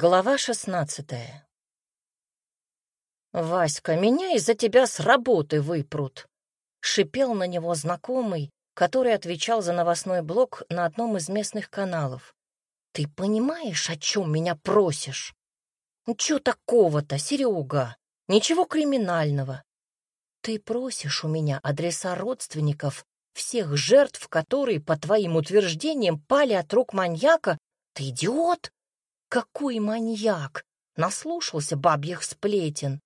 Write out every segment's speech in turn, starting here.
Глава шестнадцатая. «Васька, меня из-за тебя с работы выпрут!» — шипел на него знакомый, который отвечал за новостной блок на одном из местных каналов. «Ты понимаешь, о чем меня просишь?» «Ну, чё такого-то, Серега? Ничего криминального. Ты просишь у меня адреса родственников всех жертв, которые, по твоим утверждениям, пали от рук маньяка? Ты идиот?» Какой маньяк! Наслушался бабьих сплетен.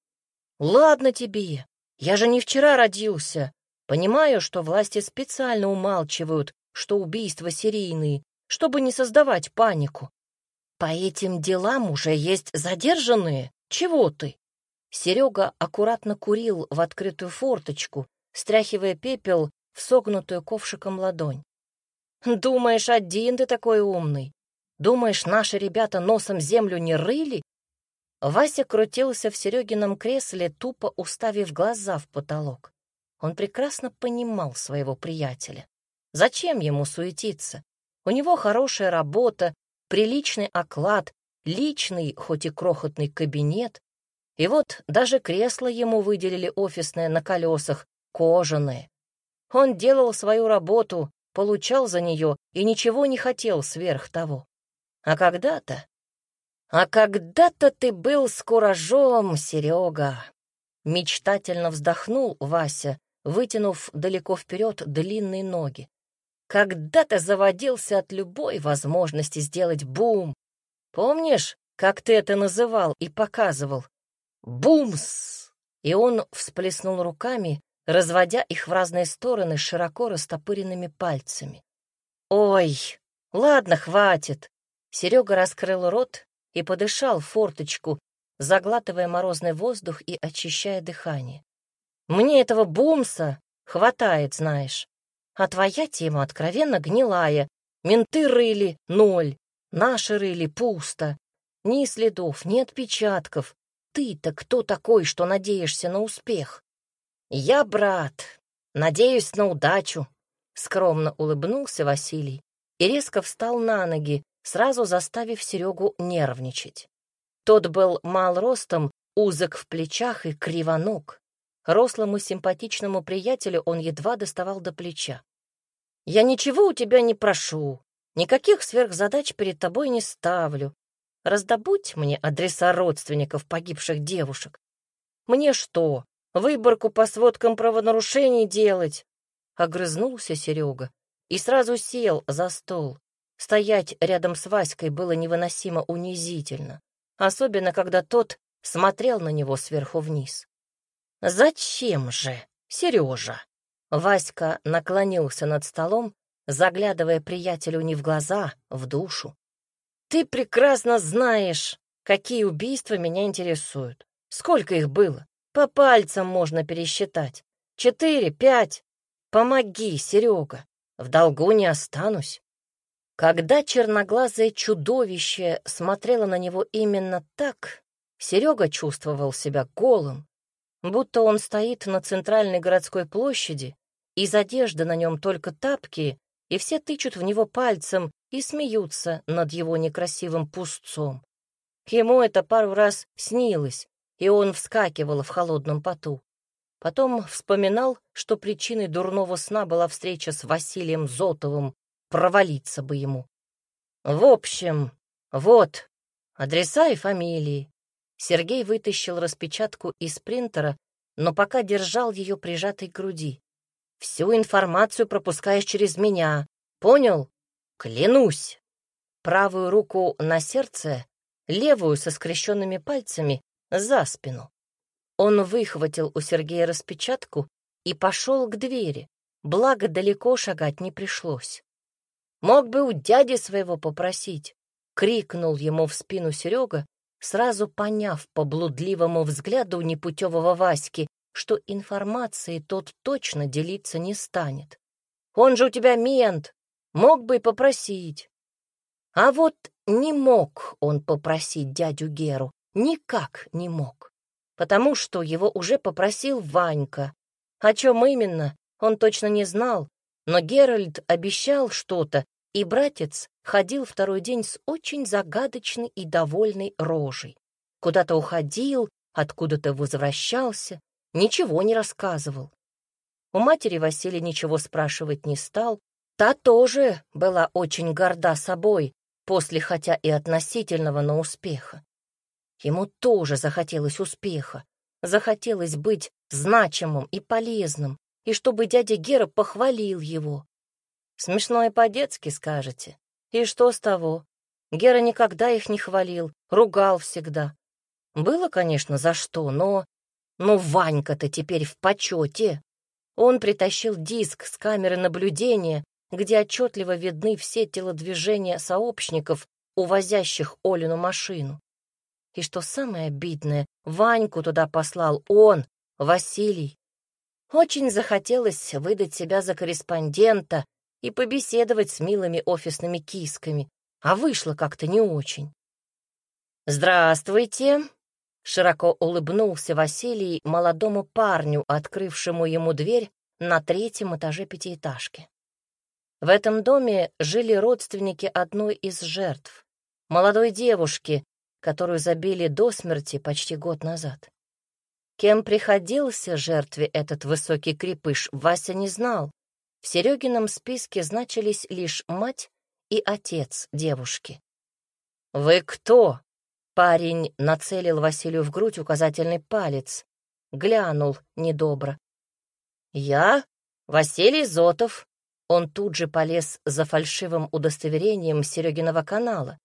Ладно тебе, я же не вчера родился. Понимаю, что власти специально умалчивают, что убийства серийные, чтобы не создавать панику. По этим делам уже есть задержанные. Чего ты? Серега аккуратно курил в открытую форточку, стряхивая пепел в согнутую ковшиком ладонь. «Думаешь, один ты такой умный? Думаешь, наши ребята носом землю не рыли? Вася крутился в Серегином кресле, тупо уставив глаза в потолок. Он прекрасно понимал своего приятеля. Зачем ему суетиться? У него хорошая работа, приличный оклад, личный, хоть и крохотный кабинет. И вот даже кресло ему выделили офисное на колесах, кожаное. Он делал свою работу, получал за нее и ничего не хотел сверх того. А когда-то... А когда-то ты был с куражом, Серега. Мечтательно вздохнул Вася, вытянув далеко вперед длинные ноги. Когда-то заводился от любой возможности сделать бум. Помнишь, как ты это называл и показывал? Бумс! И он всплеснул руками, разводя их в разные стороны широко растопыренными пальцами. «Ой, ладно, хватит. Серега раскрыл рот и подышал форточку, заглатывая морозный воздух и очищая дыхание. «Мне этого бумса хватает, знаешь. А твоя тема откровенно гнилая. Менты рыли — ноль, наши рыли — пусто. Ни следов, ни отпечатков. Ты-то кто такой, что надеешься на успех? Я, брат, надеюсь на удачу. Скромно улыбнулся Василий и резко встал на ноги, сразу заставив Серегу нервничать. Тот был мал ростом, узок в плечах и кривоног. Рослому симпатичному приятелю он едва доставал до плеча. «Я ничего у тебя не прошу, никаких сверхзадач перед тобой не ставлю. Раздобудь мне адреса родственников погибших девушек. Мне что, выборку по сводкам правонарушений делать?» Огрызнулся Серега и сразу сел за стол, Стоять рядом с Васькой было невыносимо унизительно, особенно когда тот смотрел на него сверху вниз. «Зачем же, Сережа?» Васька наклонился над столом, заглядывая приятелю не в глаза, в душу. «Ты прекрасно знаешь, какие убийства меня интересуют. Сколько их было? По пальцам можно пересчитать. Четыре, пять. Помоги, Серега. В долгу не останусь. Когда черноглазое чудовище смотрело на него именно так, Серега чувствовал себя голым, будто он стоит на центральной городской площади, из одежды на нем только тапки, и все тычут в него пальцем и смеются над его некрасивым пустцом. Ему это пару раз снилось, и он вскакивал в холодном поту. Потом вспоминал, что причиной дурного сна была встреча с Василием Зотовым, провалиться бы ему. В общем, вот, адреса и фамилии. Сергей вытащил распечатку из принтера, но пока держал ее прижатой к груди. Всю информацию пропускаешь через меня. Понял? Клянусь. Правую руку на сердце, левую со скрещенными пальцами за спину. Он выхватил у Сергея распечатку и пошел к двери, благо далеко шагать не пришлось. Мог бы у дяди своего попросить, крикнул ему в спину Серега, сразу поняв по блудливому взгляду непутевого Васьки, что информацией тот точно делиться не станет. Он же у тебя мент, мог бы и попросить. А вот не мог он попросить дядю Геру, никак не мог, потому что его уже попросил Ванька. О чем именно, он точно не знал, но Геральт обещал что-то, и братец ходил второй день с очень загадочной и довольной рожей. Куда-то уходил, откуда-то возвращался, ничего не рассказывал. У матери Василий ничего спрашивать не стал. Та тоже была очень горда собой, после хотя и относительного, но успеха. Ему тоже захотелось успеха, захотелось быть значимым и полезным, и чтобы дядя Гера похвалил его. Смешно и по-детски скажете. И что с того? Гера никогда их не хвалил, ругал всегда. Было, конечно, за что, но... Но Ванька-то теперь в почете. Он притащил диск с камеры наблюдения, где отчетливо видны все телодвижения сообщников, увозящих Олину машину. И что самое обидное, Ваньку туда послал он, Василий. Очень захотелось выдать себя за корреспондента и побеседовать с милыми офисными кисками, а вышло как-то не очень. «Здравствуйте!» — широко улыбнулся Василий молодому парню, открывшему ему дверь на третьем этаже пятиэтажки. В этом доме жили родственники одной из жертв, молодой девушки, которую забили до смерти почти год назад. Кем приходился жертве этот высокий крепыш, Вася не знал. В Серегином списке значились лишь мать и отец девушки. «Вы кто?» Парень нацелил Василию в грудь указательный палец, глянул недобро. «Я Василий Зотов». Он тут же полез за фальшивым удостоверением Серегиного канала.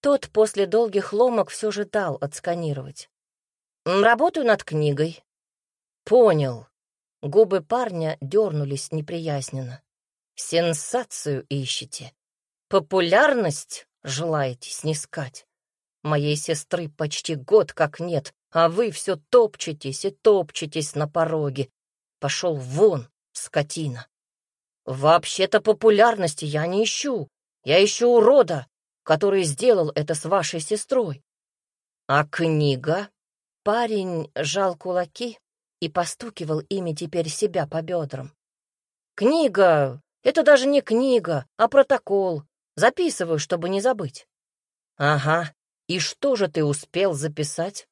Тот после долгих ломок все же дал отсканировать. «Работаю над книгой». «Понял». Губы парня дернулись неприязненно. «Сенсацию ищете. Популярность желаете снискать. Моей сестры почти год как нет, а вы все топчетесь и топчетесь на пороге. Пошел вон, скотина. Вообще-то популярности я не ищу. Я ищу урода, который сделал это с вашей сестрой. А книга? Парень жал кулаки и постукивал ими теперь себя по бедрам. Книга — это даже не книга, а протокол. Записываю, чтобы не забыть. Ага, и что же ты успел записать?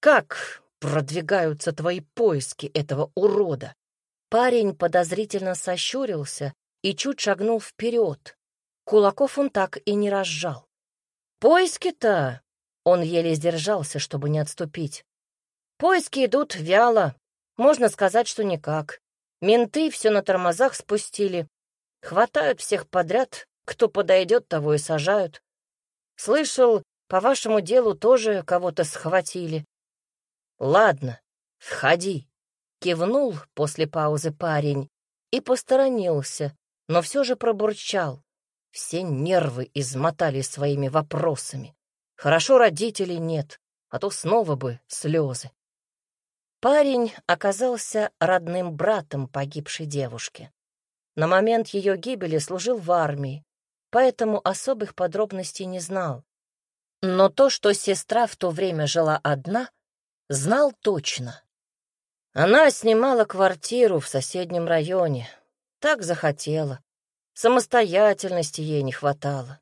Как продвигаются твои поиски этого урода? Парень подозрительно сощурился и чуть шагнул вперед. Кулаков он так и не разжал. Поиски-то... Он еле сдержался, чтобы не отступить. Поиски идут вяло. Можно сказать, что никак. Менты все на тормозах спустили. Хватают всех подряд, кто подойдет, того и сажают. Слышал, по вашему делу тоже кого-то схватили. Ладно, входи. Кивнул после паузы парень и посторонился, но все же пробурчал. Все нервы измотали своими вопросами. Хорошо родителей нет, а то снова бы слезы. Парень оказался родным братом погибшей девушки. На момент ее гибели служил в армии, поэтому особых подробностей не знал. Но то, что сестра в то время жила одна, знал точно. Она снимала квартиру в соседнем районе. Так захотела. Самостоятельности ей не хватало.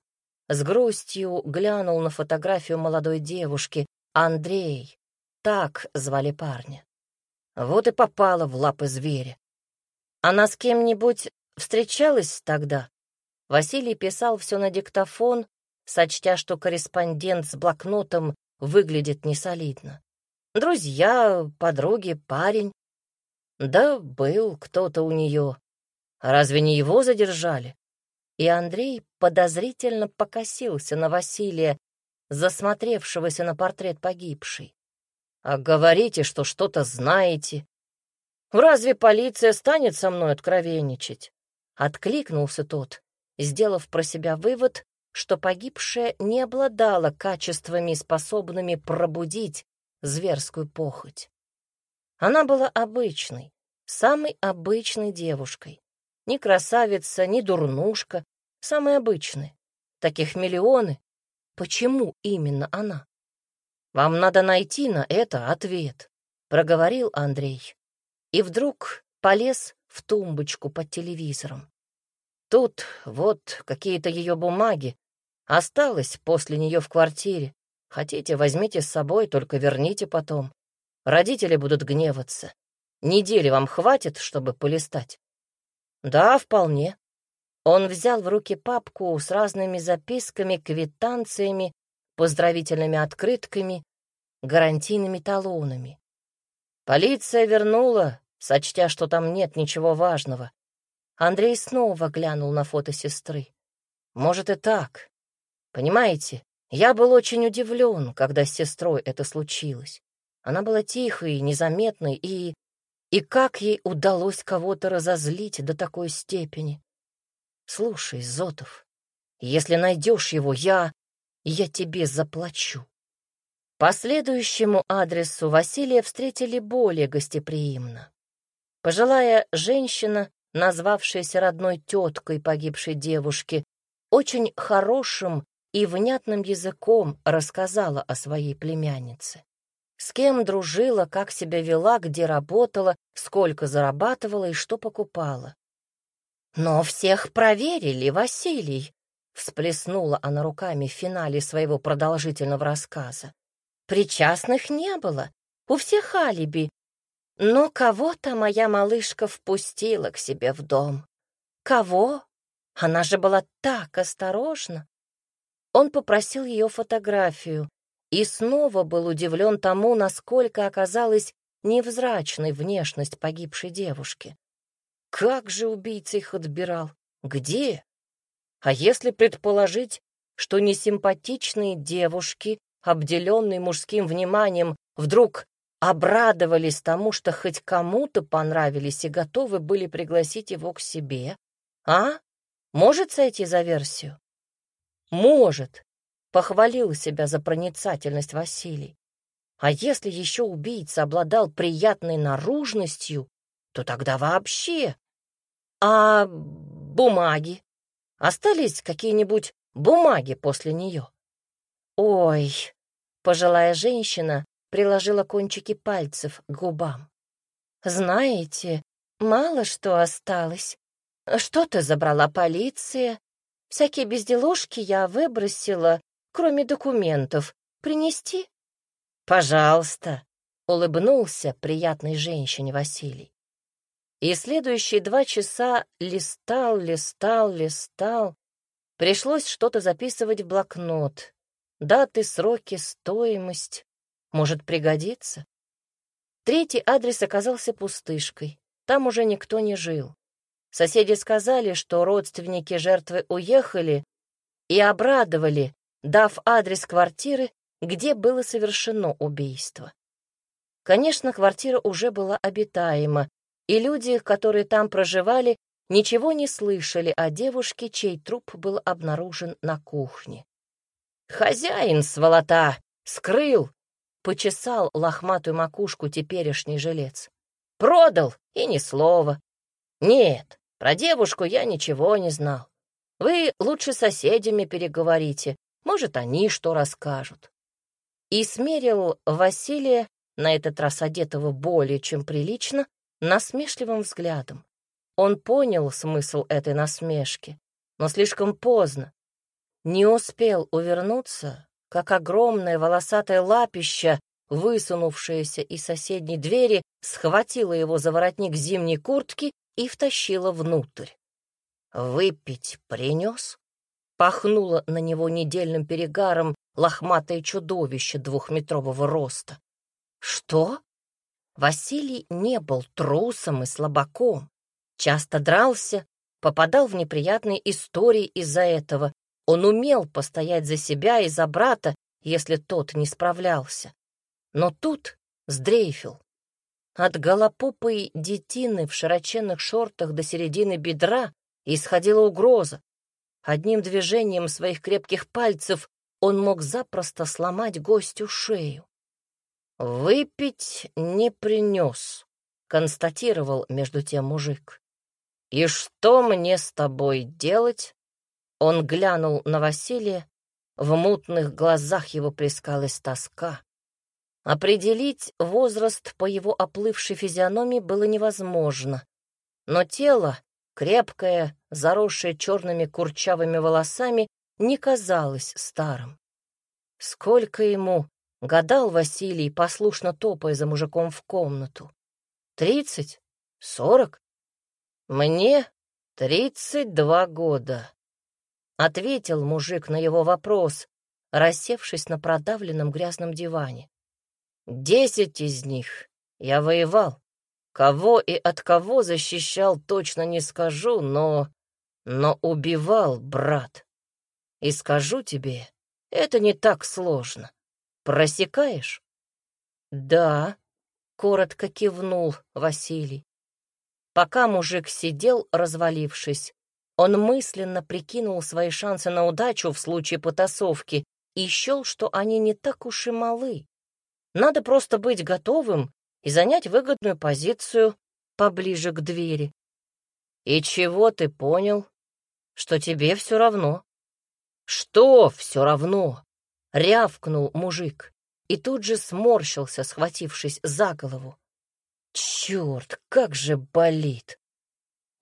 С грустью глянул на фотографию молодой девушки, Андрей. Так звали парня. Вот и попала в лапы зверя. Она с кем-нибудь встречалась тогда? Василий писал все на диктофон, сочтя, что корреспондент с блокнотом выглядит несолидно. Друзья, подруги, парень. Да был кто-то у нее. Разве не его задержали? И Андрей подозрительно покосился на Василия, засмотревшегося на портрет погибшей. А говорите, что что-то знаете. Разве полиция станет со мной откровенничать? Откликнулся тот, сделав про себя вывод, что погибшая не обладала качествами, способными пробудить зверскую похоть. Она была обычной, самой обычной девушкой. Ни красавица, ни дурнушка, самой обычной. Таких миллионы. Почему именно она? Вам надо найти на это ответ, проговорил Андрей. И вдруг полез в тумбочку под телевизором. Тут вот какие-то ее бумаги. Осталось после нее в квартире. Хотите, возьмите с собой, только верните потом. Родители будут гневаться. Недели вам хватит, чтобы полистать? Да, вполне. Он взял в руки папку с разными записками, квитанциями, поздравительными открытками, гарантийными талонами. Полиция вернула, сочтя, что там нет ничего важного. Андрей снова глянул на фото сестры. Может и так. Понимаете, я был очень удивлен, когда с сестрой это случилось. Она была тихой, незаметной, и... И как ей удалось кого-то разозлить до такой степени? Слушай, Зотов, если найдешь его, я... я тебе заплачу. По следующему адресу Василия встретили более гостеприимно. Пожилая женщина, назвавшаяся родной теткой погибшей девушки, очень хорошим и внятным языком рассказала о своей племяннице. С кем дружила, как себя вела, где работала, сколько зарабатывала и что покупала. «Но всех проверили, Василий!» — всплеснула она руками в финале своего продолжительного рассказа. «Причастных не было, у всех алиби, но кого-то моя малышка впустила к себе в дом. Кого? Она же была так осторожна. Он попросил ее фотографию и снова был удивлен тому, насколько оказалась невзрачной внешность погибшей девушки. Как же убийца их отбирал? Где? А если предположить, что несимпатичные девушки, обделенные мужским вниманием, вдруг обрадовались тому, что хоть кому-то понравились и готовы были пригласить его к себе. А? Может сойти за версию? Может. Похвалил себя за проницательность Василий. А если еще убийца обладал приятной наружностью, то тогда вообще. А бумаги? Остались какие-нибудь бумаги после нее? Ой, пожилая женщина приложила кончики пальцев к губам. «Знаете, мало что осталось. Что-то забрала полиция. Всякие безделушки я выбросила, кроме документов. Принести?» «Пожалуйста», — улыбнулся приятной женщине Василий. И следующие два часа листал, листал, листал. Пришлось что-то записывать в блокнот. Даты, сроки, стоимость. Может, пригодится? Третий адрес оказался пустышкой. Там уже никто не жил. Соседи сказали, что родственники жертвы уехали и обрадовали, дав адрес квартиры, где было совершено убийство. Конечно, квартира уже была обитаема, и люди, которые там проживали, ничего не слышали о девушке, чей труп был обнаружен на кухне. «Хозяин, сволота, скрыл Почесал лохматую макушку теперешний жилец. Продал, и ни слова. Нет, про девушку я ничего не знал. Вы лучше соседями переговорите, может, они что расскажут. И смерил Василия, на этот раз одетого более чем прилично, насмешливым взглядом. Он понял смысл этой насмешки, но слишком поздно. Не успел увернуться, как огромное волосатое лапище, высунувшееся из соседней двери, схватило его за воротник зимней куртки и втащило внутрь. «Выпить принес?» Пахнуло на него недельным перегаром лохматое чудовище двухметрового роста. «Что?» Василий не был трусом и слабаком. Часто дрался, попадал в неприятные истории из-за этого, он умел постоять за себя и за брата, если тот не справлялся. Но тут сдрейфил. От голопупой детины в широченных шортах до середины бедра исходила угроза. Одним движением своих крепких пальцев он мог запросто сломать гостю шею. «Выпить не принес», — констатировал между тем мужик. «И что мне с тобой делать?» Он глянул на Василия, в мутных глазах его плескалась тоска. Определить возраст по его оплывшей физиономии было невозможно, но тело крепкое, заросшее черными курчавыми волосами, не казалось старым. Сколько ему, гадал Василий, послушно топая за мужиком в комнату. Тридцать? Сорок? Мне тридцать два года. Ответил мужик на его вопрос, рассевшись на продавленном грязном диване. Десять из них я воевал. Кого и от кого защищал, точно не скажу, но... Но убивал, брат. И скажу тебе, это не так сложно. Просекаешь? Да, коротко кивнул Василий. Пока мужик сидел, развалившись, он мысленно прикинул свои шансы на удачу в случае потасовки и счел, что они не так уж и малы. Надо просто быть готовым и занять выгодную позицию поближе к двери. И чего ты понял? Что тебе все равно. Что все равно? Рявкнул мужик и тут же сморщился, схватившись за голову. Черт, как же болит!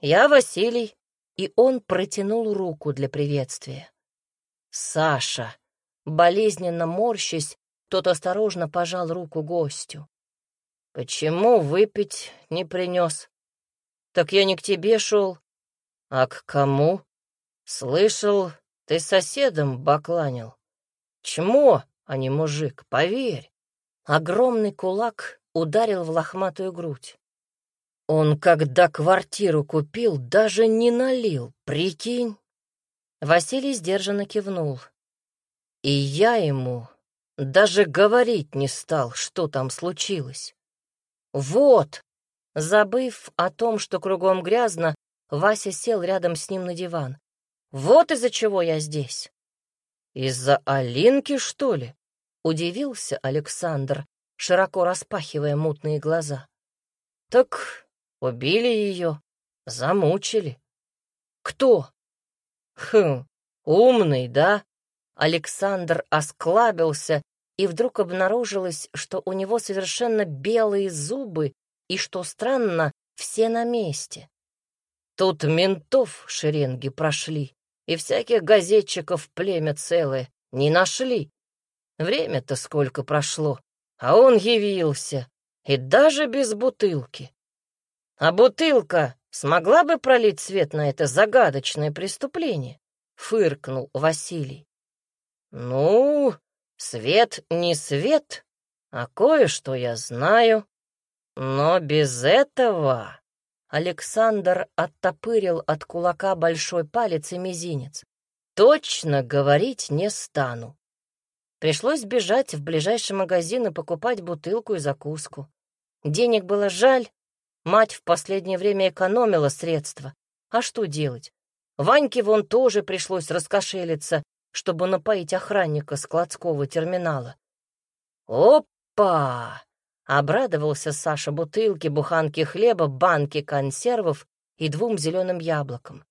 Я Василий, и он протянул руку для приветствия. Саша, болезненно морщась, тот осторожно пожал руку гостю. «Почему выпить не принес? Так я не к тебе шел, а к кому? Слышал, ты соседом бакланил. Чмо, а не мужик, поверь». Огромный кулак ударил в лохматую грудь. Он, когда квартиру купил, даже не налил, прикинь. Василий сдержанно кивнул. И я ему даже говорить не стал, что там случилось. Вот! Забыв о том, что кругом грязно, Вася сел рядом с ним на диван. Вот из-за чего я здесь. Из-за Алинки, что ли? Удивился Александр, широко распахивая мутные глаза. Так убили ее, замучили. Кто? Хм, умный, да? Александр осклабился, и вдруг обнаружилось, что у него совершенно белые зубы, и, что странно, все на месте. Тут ментов шеренги прошли, и всяких газетчиков племя целое не нашли. Время-то сколько прошло, а он явился, и даже без бутылки. А бутылка смогла бы пролить свет на это загадочное преступление? Фыркнул Василий. «Ну, свет не свет, а кое-что я знаю. Но без этого...» Александр оттопырил от кулака большой палец и мизинец. «Точно говорить не стану. Пришлось бежать в ближайший магазин и покупать бутылку и закуску. Денег было жаль, мать в последнее время экономила средства. А что делать? Ваньке вон тоже пришлось раскошелиться, чтобы напоить охранника складского терминала. «Опа!» — обрадовался Саша бутылки, буханки хлеба, банки консервов и двум зеленым яблокам.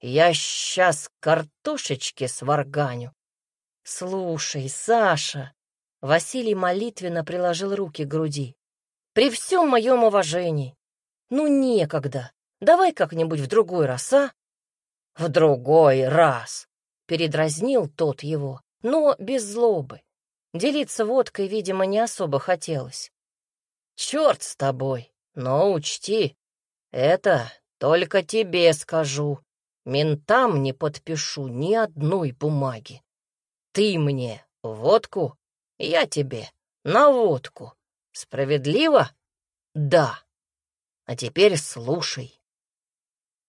«Я сейчас картошечки сварганю». «Слушай, Саша!» — Василий молитвенно приложил руки к груди. «При всем моем уважении. Ну, некогда. Давай как-нибудь в другой раз, а?» «В другой раз!» Передразнил тот его, но без злобы. Делиться водкой, видимо, не особо хотелось. «Черт с тобой, но учти, это только тебе скажу. Ментам не подпишу ни одной бумаги. Ты мне водку, я тебе на водку. Справедливо? Да. А теперь слушай.